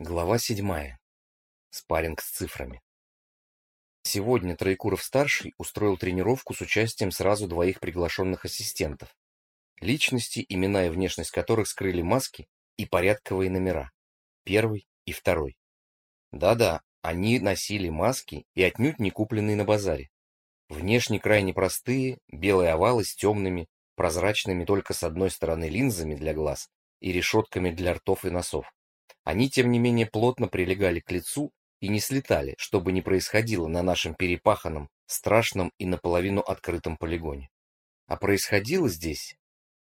Глава седьмая. Спарринг с цифрами. Сегодня Троекуров-старший устроил тренировку с участием сразу двоих приглашенных ассистентов. Личности, имена и внешность которых скрыли маски и порядковые номера. Первый и второй. Да-да, они носили маски и отнюдь не купленные на базаре. Внешне крайне простые, белые овалы с темными, прозрачными только с одной стороны линзами для глаз и решетками для ртов и носов. Они, тем не менее, плотно прилегали к лицу и не слетали, чтобы не происходило на нашем перепаханном, страшном и наполовину открытом полигоне. А происходило здесь,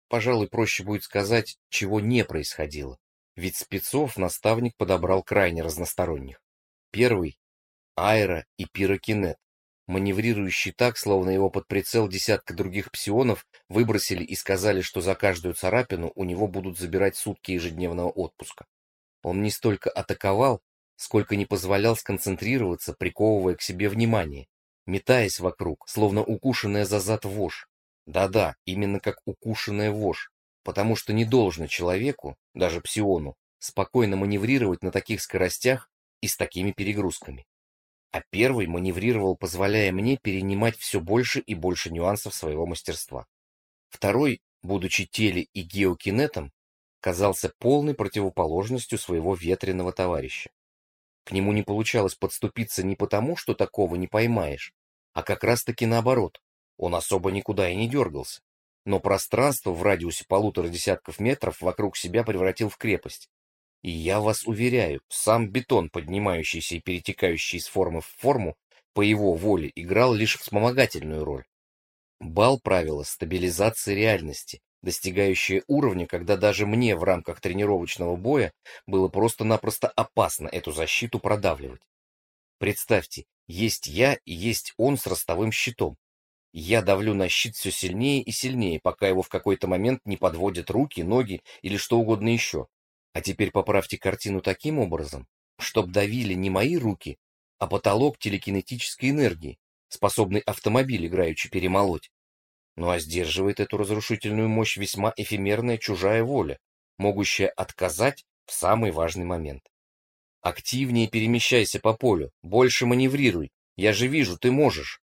пожалуй, проще будет сказать, чего не происходило, ведь спецов наставник подобрал крайне разносторонних. Первый — аэро и пирокинет, маневрирующий так, словно его под прицел десятка других псионов выбросили и сказали, что за каждую царапину у него будут забирать сутки ежедневного отпуска. Он не столько атаковал, сколько не позволял сконцентрироваться, приковывая к себе внимание, метаясь вокруг, словно укушенная за зад вошь. Да-да, именно как укушенная вошь, потому что не должно человеку, даже псиону, спокойно маневрировать на таких скоростях и с такими перегрузками. А первый маневрировал, позволяя мне перенимать все больше и больше нюансов своего мастерства. Второй, будучи теле- и геокинетом, казался полной противоположностью своего ветреного товарища. К нему не получалось подступиться не потому, что такого не поймаешь, а как раз-таки наоборот. Он особо никуда и не дергался. Но пространство в радиусе полутора десятков метров вокруг себя превратил в крепость. И я вас уверяю, сам бетон, поднимающийся и перетекающий из формы в форму, по его воле играл лишь вспомогательную роль. Бал правила стабилизации реальности, достигающее уровня, когда даже мне в рамках тренировочного боя было просто-напросто опасно эту защиту продавливать. Представьте, есть я и есть он с ростовым щитом. Я давлю на щит все сильнее и сильнее, пока его в какой-то момент не подводят руки, ноги или что угодно еще. А теперь поправьте картину таким образом, чтоб давили не мои руки, а потолок телекинетической энергии, способный автомобиль играючи перемолоть. Ну а сдерживает эту разрушительную мощь весьма эфемерная чужая воля, могущая отказать в самый важный момент. Активнее перемещайся по полю, больше маневрируй. Я же вижу, ты можешь.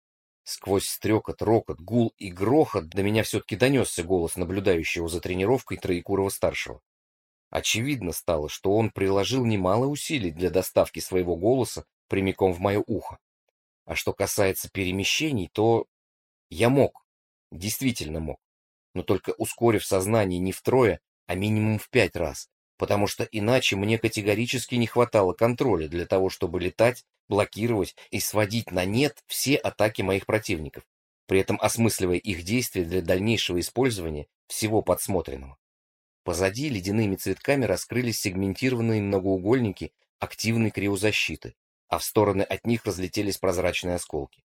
Сквозь стрекот, рокот, гул и грохот до меня все-таки донесся голос наблюдающего за тренировкой Троекурова-старшего. Очевидно стало, что он приложил немало усилий для доставки своего голоса прямиком в мое ухо. А что касается перемещений, то я мог, Действительно мог. Но только ускорив сознание не втрое, а минимум в пять раз. Потому что иначе мне категорически не хватало контроля для того, чтобы летать, блокировать и сводить на нет все атаки моих противников, при этом осмысливая их действия для дальнейшего использования всего подсмотренного. Позади ледяными цветками раскрылись сегментированные многоугольники активной криозащиты, а в стороны от них разлетелись прозрачные осколки.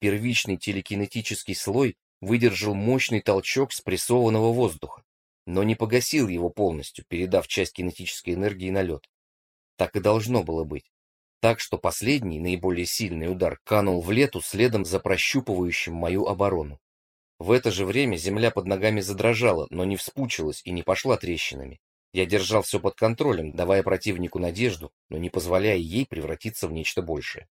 Первичный телекинетический слой выдержал мощный толчок спрессованного воздуха, но не погасил его полностью, передав часть кинетической энергии на лед. Так и должно было быть. Так что последний, наиболее сильный удар канул в лету следом за прощупывающим мою оборону. В это же время земля под ногами задрожала, но не вспучилась и не пошла трещинами. Я держал все под контролем, давая противнику надежду, но не позволяя ей превратиться в нечто большее.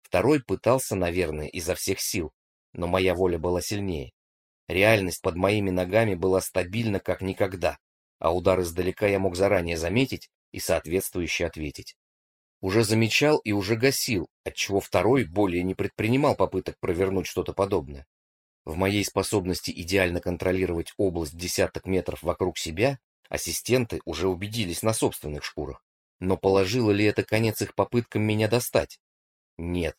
Второй пытался, наверное, изо всех сил, но моя воля была сильнее. Реальность под моими ногами была стабильна как никогда, а удар издалека я мог заранее заметить и соответствующе ответить. Уже замечал и уже гасил, отчего второй более не предпринимал попыток провернуть что-то подобное. В моей способности идеально контролировать область десяток метров вокруг себя ассистенты уже убедились на собственных шкурах. Но положило ли это конец их попыткам меня достать? Нет,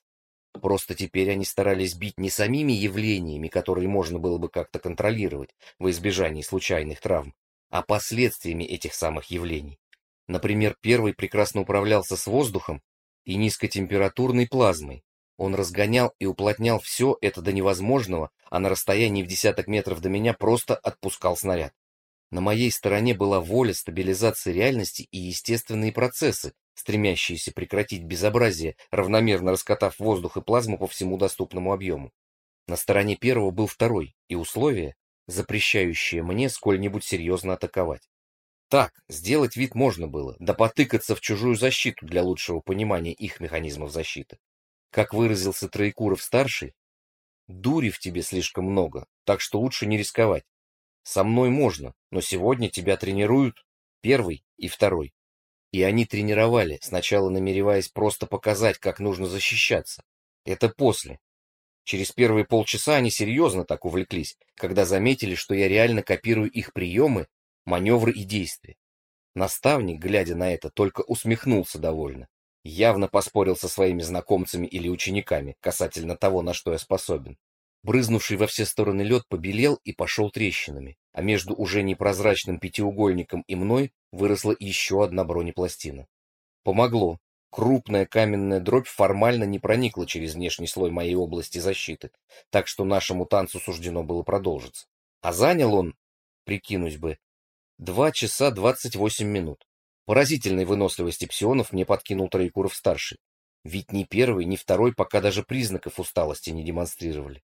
Просто теперь они старались бить не самими явлениями, которые можно было бы как-то контролировать во избежании случайных травм, а последствиями этих самых явлений. Например, первый прекрасно управлялся с воздухом и низкотемпературной плазмой. Он разгонял и уплотнял все это до невозможного, а на расстоянии в десяток метров до меня просто отпускал снаряд. На моей стороне была воля стабилизации реальности и естественные процессы, стремящиеся прекратить безобразие, равномерно раскатав воздух и плазму по всему доступному объему. На стороне первого был второй, и условие, запрещающее мне сколь-нибудь серьезно атаковать. Так, сделать вид можно было, да потыкаться в чужую защиту для лучшего понимания их механизмов защиты. Как выразился Троекуров-старший, дури в тебе слишком много, так что лучше не рисковать. Со мной можно, но сегодня тебя тренируют первый и второй. И они тренировали, сначала намереваясь просто показать, как нужно защищаться. Это после. Через первые полчаса они серьезно так увлеклись, когда заметили, что я реально копирую их приемы маневры и действия. Наставник, глядя на это, только усмехнулся довольно. Явно поспорил со своими знакомцами или учениками касательно того, на что я способен. Брызнувший во все стороны лед побелел и пошел трещинами, а между уже непрозрачным пятиугольником и мной выросла еще одна бронепластина. Помогло. Крупная каменная дробь формально не проникла через внешний слой моей области защиты, так что нашему танцу суждено было продолжиться. А занял он, прикинуть бы, Два часа двадцать восемь минут. Поразительной выносливости псионов мне подкинул Троекуров-старший. Ведь ни первый, ни второй пока даже признаков усталости не демонстрировали.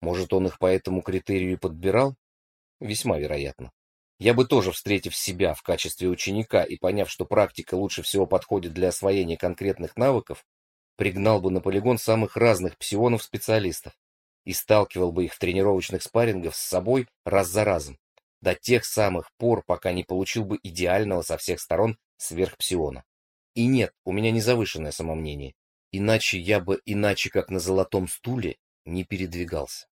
Может, он их по этому критерию и подбирал? Весьма вероятно. Я бы тоже, встретив себя в качестве ученика и поняв, что практика лучше всего подходит для освоения конкретных навыков, пригнал бы на полигон самых разных псионов-специалистов и сталкивал бы их в тренировочных спаррингах с собой раз за разом до тех самых пор, пока не получил бы идеального со всех сторон сверхпсиона. И нет, у меня не завышенное самомнение, иначе я бы, иначе как на золотом стуле, не передвигался.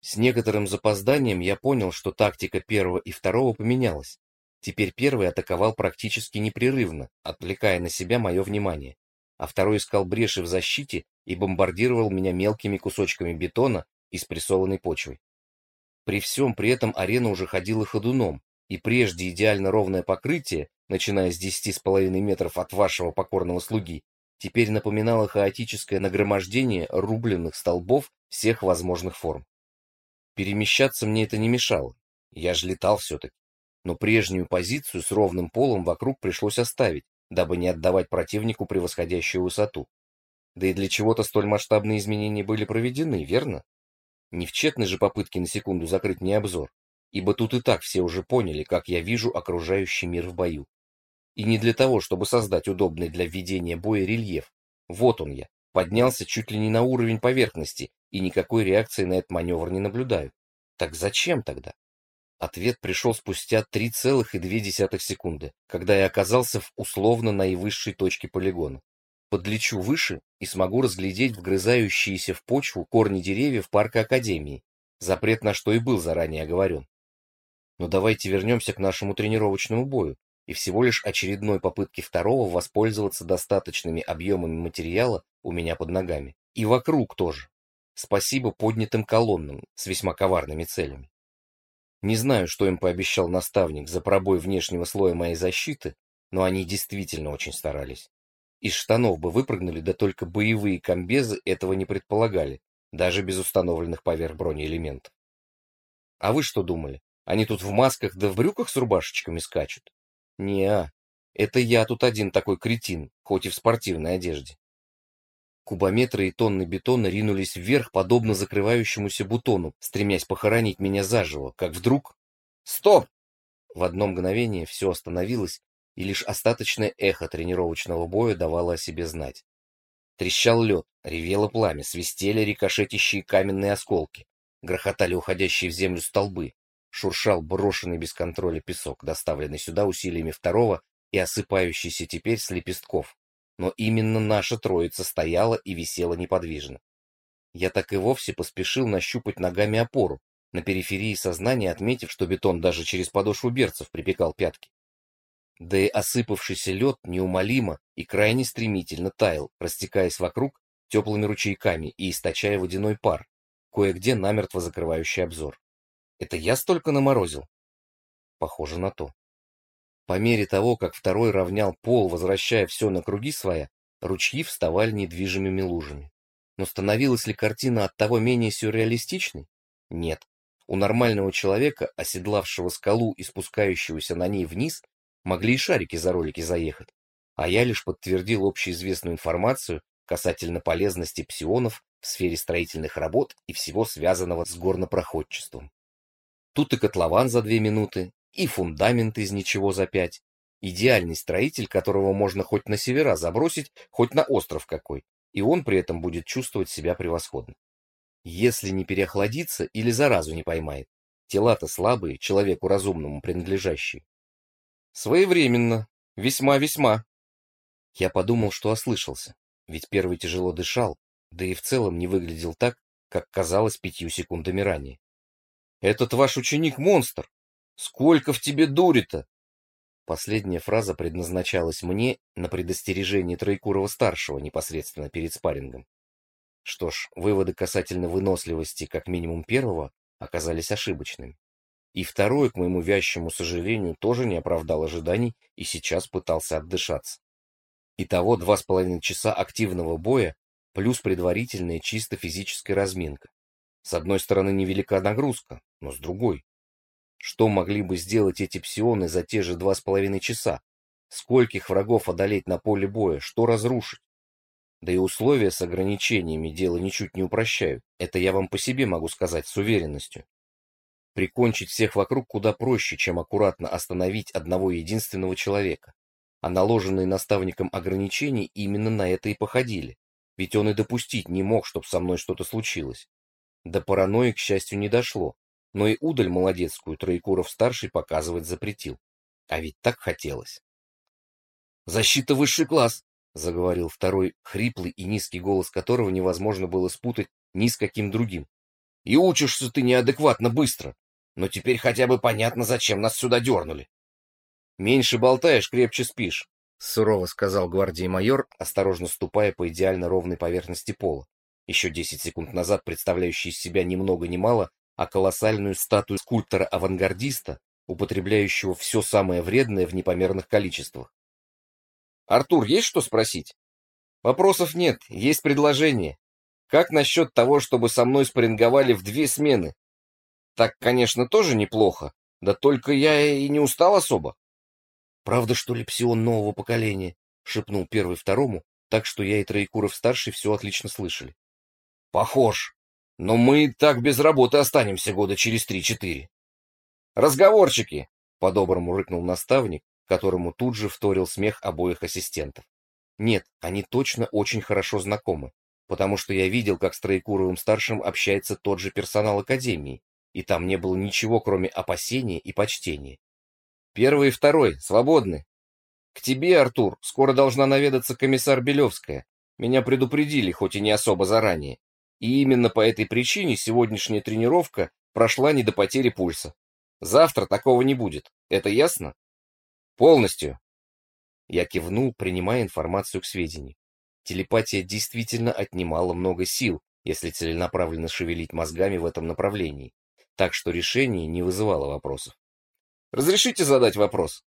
С некоторым запозданием я понял, что тактика первого и второго поменялась. Теперь первый атаковал практически непрерывно, отвлекая на себя мое внимание, а второй искал бреши в защите и бомбардировал меня мелкими кусочками бетона и спрессованной почвой. При всем при этом арена уже ходила ходуном, и прежде идеально ровное покрытие, начиная с десяти с половиной метров от вашего покорного слуги, теперь напоминало хаотическое нагромождение рубленных столбов всех возможных форм. Перемещаться мне это не мешало, я же летал все-таки, но прежнюю позицию с ровным полом вокруг пришлось оставить, дабы не отдавать противнику превосходящую высоту. Да и для чего-то столь масштабные изменения были проведены, верно? Не в тщетной же попытке на секунду закрыть мне обзор, ибо тут и так все уже поняли, как я вижу окружающий мир в бою. И не для того, чтобы создать удобный для введения боя рельеф. Вот он я, поднялся чуть ли не на уровень поверхности, и никакой реакции на этот маневр не наблюдаю. Так зачем тогда? Ответ пришел спустя 3,2 секунды, когда я оказался в условно наивысшей точке полигона. Подлечу выше и смогу разглядеть вгрызающиеся в почву корни деревьев парка Академии, запрет на что и был заранее оговорен. Но давайте вернемся к нашему тренировочному бою и всего лишь очередной попытке второго воспользоваться достаточными объемами материала у меня под ногами. И вокруг тоже. Спасибо поднятым колоннам с весьма коварными целями. Не знаю, что им пообещал наставник за пробой внешнего слоя моей защиты, но они действительно очень старались. Из штанов бы выпрыгнули, да только боевые комбезы этого не предполагали, даже без установленных поверх бронеэлементов. А вы что думали? Они тут в масках да в брюках с рубашечками скачут? Не, это я тут один такой кретин, хоть и в спортивной одежде. Кубометры и тонны бетона ринулись вверх, подобно закрывающемуся бутону, стремясь похоронить меня заживо, как вдруг... Стоп! В одно мгновение все остановилось, и лишь остаточное эхо тренировочного боя давало о себе знать. Трещал лед, ревело пламя, свистели рикошетящие каменные осколки, грохотали уходящие в землю столбы, шуршал брошенный без контроля песок, доставленный сюда усилиями второго и осыпающийся теперь с лепестков. Но именно наша троица стояла и висела неподвижно. Я так и вовсе поспешил нащупать ногами опору, на периферии сознания отметив, что бетон даже через подошву берцев припекал пятки. Да и осыпавшийся лед неумолимо и крайне стремительно таял, растекаясь вокруг теплыми ручейками и источая водяной пар, кое-где намертво закрывающий обзор. Это я столько наморозил? Похоже на то. По мере того, как второй равнял пол, возвращая все на круги своя, ручьи вставали недвижимыми лужами. Но становилась ли картина от того менее сюрреалистичной? Нет. У нормального человека, оседлавшего скалу и спускающегося на ней вниз, Могли и шарики за ролики заехать. А я лишь подтвердил общеизвестную информацию касательно полезности псионов в сфере строительных работ и всего связанного с горнопроходчеством. Тут и котлован за две минуты, и фундамент из ничего за пять. Идеальный строитель, которого можно хоть на севера забросить, хоть на остров какой, и он при этом будет чувствовать себя превосходно. Если не переохладится или заразу не поймает. Тела-то слабые, человеку разумному принадлежащие. Своевременно, весьма-весьма. Я подумал, что ослышался, ведь первый тяжело дышал, да и в целом не выглядел так, как казалось пятью секундами ранее. «Этот ваш ученик монстр! Сколько в тебе дури-то!» Последняя фраза предназначалась мне на предостережение Троекурова-старшего непосредственно перед спаррингом. Что ж, выводы касательно выносливости как минимум первого оказались ошибочными. И второй, к моему вящему сожалению, тоже не оправдал ожиданий и сейчас пытался отдышаться. Итого два с половиной часа активного боя плюс предварительная чисто физическая разминка. С одной стороны невелика нагрузка, но с другой. Что могли бы сделать эти псионы за те же два с половиной часа? Скольких врагов одолеть на поле боя? Что разрушить? Да и условия с ограничениями дело ничуть не упрощают. Это я вам по себе могу сказать с уверенностью. Прикончить всех вокруг куда проще, чем аккуратно остановить одного единственного человека. А наложенные наставником ограничения именно на это и походили. Ведь он и допустить не мог, чтобы со мной что-то случилось. До паранойи, к счастью, не дошло. Но и удаль молодецкую Троекуров-старший показывать запретил. А ведь так хотелось. «Защита высший класс!» — заговорил второй, хриплый и низкий голос которого невозможно было спутать ни с каким другим. — И учишься ты неадекватно быстро. Но теперь хотя бы понятно, зачем нас сюда дернули. — Меньше болтаешь, крепче спишь, — сурово сказал гвардии майор, осторожно ступая по идеально ровной поверхности пола, еще десять секунд назад представляющий из себя ни много ни мало, а колоссальную статую скульптора-авангардиста, употребляющего все самое вредное в непомерных количествах. Артур, есть что спросить? Вопросов нет, есть предложение. Как насчет того, чтобы со мной спарринговали в две смены? Так, конечно, тоже неплохо, да только я и не устал особо. Правда, что ли, псион нового поколения? Шепнул первый второму, так что я и Троекуров-старший все отлично слышали. Похож. Но мы так без работы останемся года через три-четыре. Разговорчики, по-доброму рыкнул наставник, которому тут же вторил смех обоих ассистентов. Нет, они точно очень хорошо знакомы, потому что я видел, как с Троекуровым-старшим общается тот же персонал Академии, и там не было ничего, кроме опасения и почтения. Первый и второй, свободны. К тебе, Артур, скоро должна наведаться комиссар Белевская. Меня предупредили, хоть и не особо заранее. И именно по этой причине сегодняшняя тренировка прошла не до потери пульса. Завтра такого не будет. Это ясно? Полностью. Я кивнул, принимая информацию к сведению. Телепатия действительно отнимала много сил, если целенаправленно шевелить мозгами в этом направлении, так что решение не вызывало вопросов. «Разрешите задать вопрос?»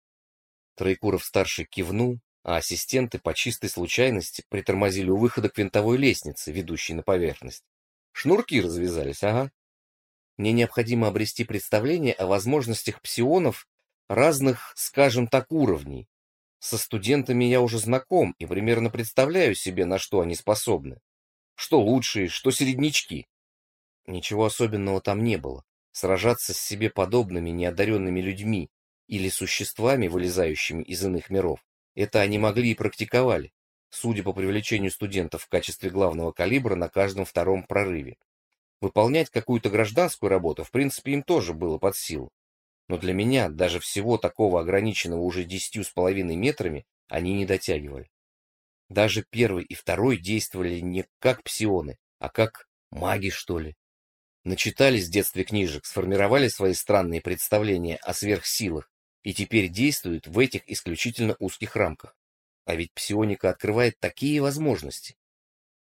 Троекуров-старший кивнул, а ассистенты по чистой случайности притормозили у выхода к винтовой лестнице, ведущей на поверхность. Шнурки развязались, ага. Мне необходимо обрести представление о возможностях псионов разных, скажем так, уровней. Со студентами я уже знаком и примерно представляю себе, на что они способны. Что лучшие, что середнячки. Ничего особенного там не было. Сражаться с себе подобными неодаренными людьми или существами, вылезающими из иных миров, это они могли и практиковали, судя по привлечению студентов в качестве главного калибра на каждом втором прорыве. Выполнять какую-то гражданскую работу, в принципе, им тоже было под силу но для меня даже всего такого ограниченного уже десятью с половиной метрами они не дотягивали. Даже первый и второй действовали не как псионы, а как маги, что ли. Начитались в детстве книжек, сформировали свои странные представления о сверхсилах и теперь действуют в этих исключительно узких рамках. А ведь псионика открывает такие возможности.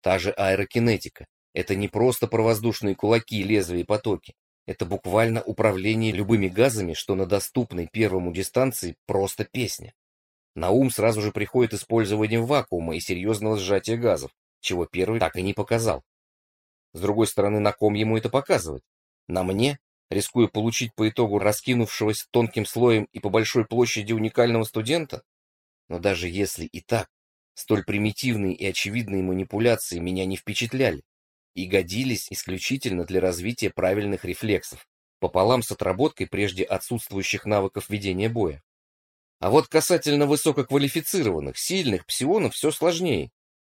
Та же аэрокинетика. Это не просто про воздушные кулаки, лезвия и потоки. Это буквально управление любыми газами, что на доступной первому дистанции просто песня. На ум сразу же приходит использование вакуума и серьезного сжатия газов, чего первый так и не показал. С другой стороны, на ком ему это показывать? На мне, рискуя получить по итогу раскинувшегося тонким слоем и по большой площади уникального студента? Но даже если и так, столь примитивные и очевидные манипуляции меня не впечатляли и годились исключительно для развития правильных рефлексов, пополам с отработкой прежде отсутствующих навыков ведения боя. А вот касательно высококвалифицированных, сильных псионов все сложнее.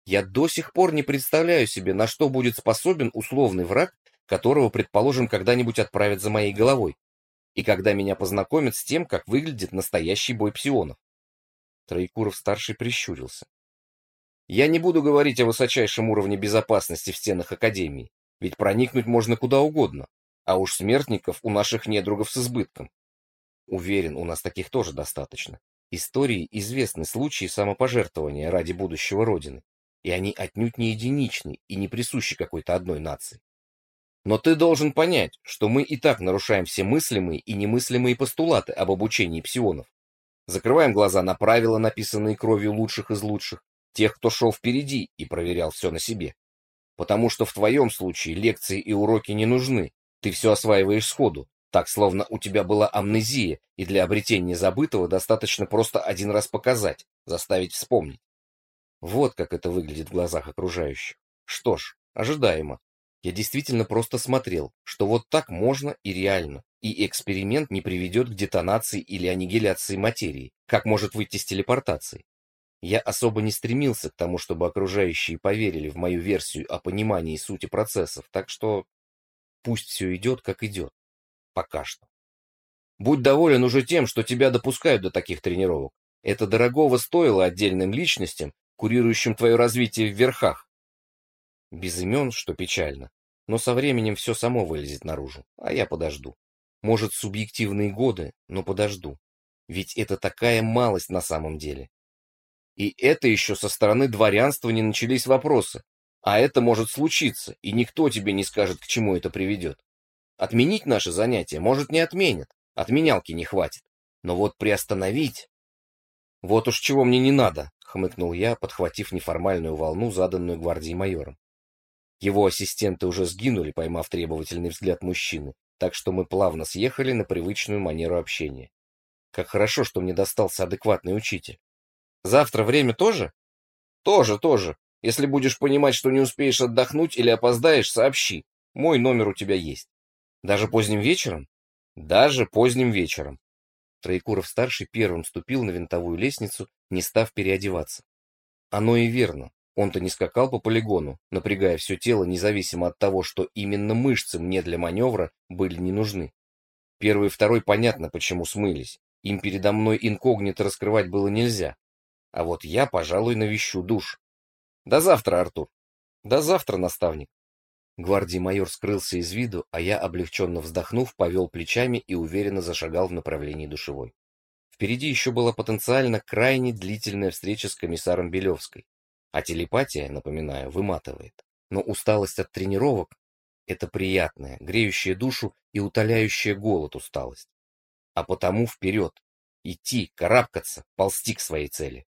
Я до сих пор не представляю себе, на что будет способен условный враг, которого, предположим, когда-нибудь отправят за моей головой, и когда меня познакомят с тем, как выглядит настоящий бой псионов. Троекуров-старший прищурился. Я не буду говорить о высочайшем уровне безопасности в стенах Академии, ведь проникнуть можно куда угодно, а уж смертников у наших недругов с избытком. Уверен, у нас таких тоже достаточно. Истории известны случаи самопожертвования ради будущего Родины, и они отнюдь не единичны и не присущи какой-то одной нации. Но ты должен понять, что мы и так нарушаем все мыслимые и немыслимые постулаты об обучении псионов. Закрываем глаза на правила, написанные кровью лучших из лучших, тех, кто шел впереди и проверял все на себе. Потому что в твоем случае лекции и уроки не нужны, ты все осваиваешь сходу, так, словно у тебя была амнезия, и для обретения забытого достаточно просто один раз показать, заставить вспомнить. Вот как это выглядит в глазах окружающих. Что ж, ожидаемо. Я действительно просто смотрел, что вот так можно и реально, и эксперимент не приведет к детонации или аннигиляции материи, как может выйти с телепортацией. Я особо не стремился к тому, чтобы окружающие поверили в мою версию о понимании сути процессов, так что пусть все идет, как идет. Пока что. Будь доволен уже тем, что тебя допускают до таких тренировок. Это дорогого стоило отдельным личностям, курирующим твое развитие в верхах. Без имен, что печально, но со временем все само вылезет наружу, а я подожду. Может, субъективные годы, но подожду. Ведь это такая малость на самом деле. И это еще со стороны дворянства не начались вопросы. А это может случиться, и никто тебе не скажет, к чему это приведет. Отменить наше занятие, может, не отменят, отменялки не хватит. Но вот приостановить... Вот уж чего мне не надо, хмыкнул я, подхватив неформальную волну, заданную гвардии майором. Его ассистенты уже сгинули, поймав требовательный взгляд мужчины, так что мы плавно съехали на привычную манеру общения. Как хорошо, что мне достался адекватный учитель. Завтра время тоже? Тоже, тоже. Если будешь понимать, что не успеешь отдохнуть или опоздаешь, сообщи. Мой номер у тебя есть. Даже поздним вечером? Даже поздним вечером. Троекуров-старший первым ступил на винтовую лестницу, не став переодеваться. Оно и верно. Он-то не скакал по полигону, напрягая все тело, независимо от того, что именно мышцы мне для маневра были не нужны. Первый и второй понятно, почему смылись. Им передо мной инкогнито раскрывать было нельзя. А вот я, пожалуй, навещу душ. До завтра, Артур. До завтра, наставник. Гвардии майор скрылся из виду, а я, облегченно вздохнув, повел плечами и уверенно зашагал в направлении душевой. Впереди еще была потенциально крайне длительная встреча с комиссаром Белевской. А телепатия, напоминаю, выматывает. Но усталость от тренировок — это приятная, греющая душу и утоляющая голод усталость. А потому вперед. Идти, карабкаться, ползти к своей цели.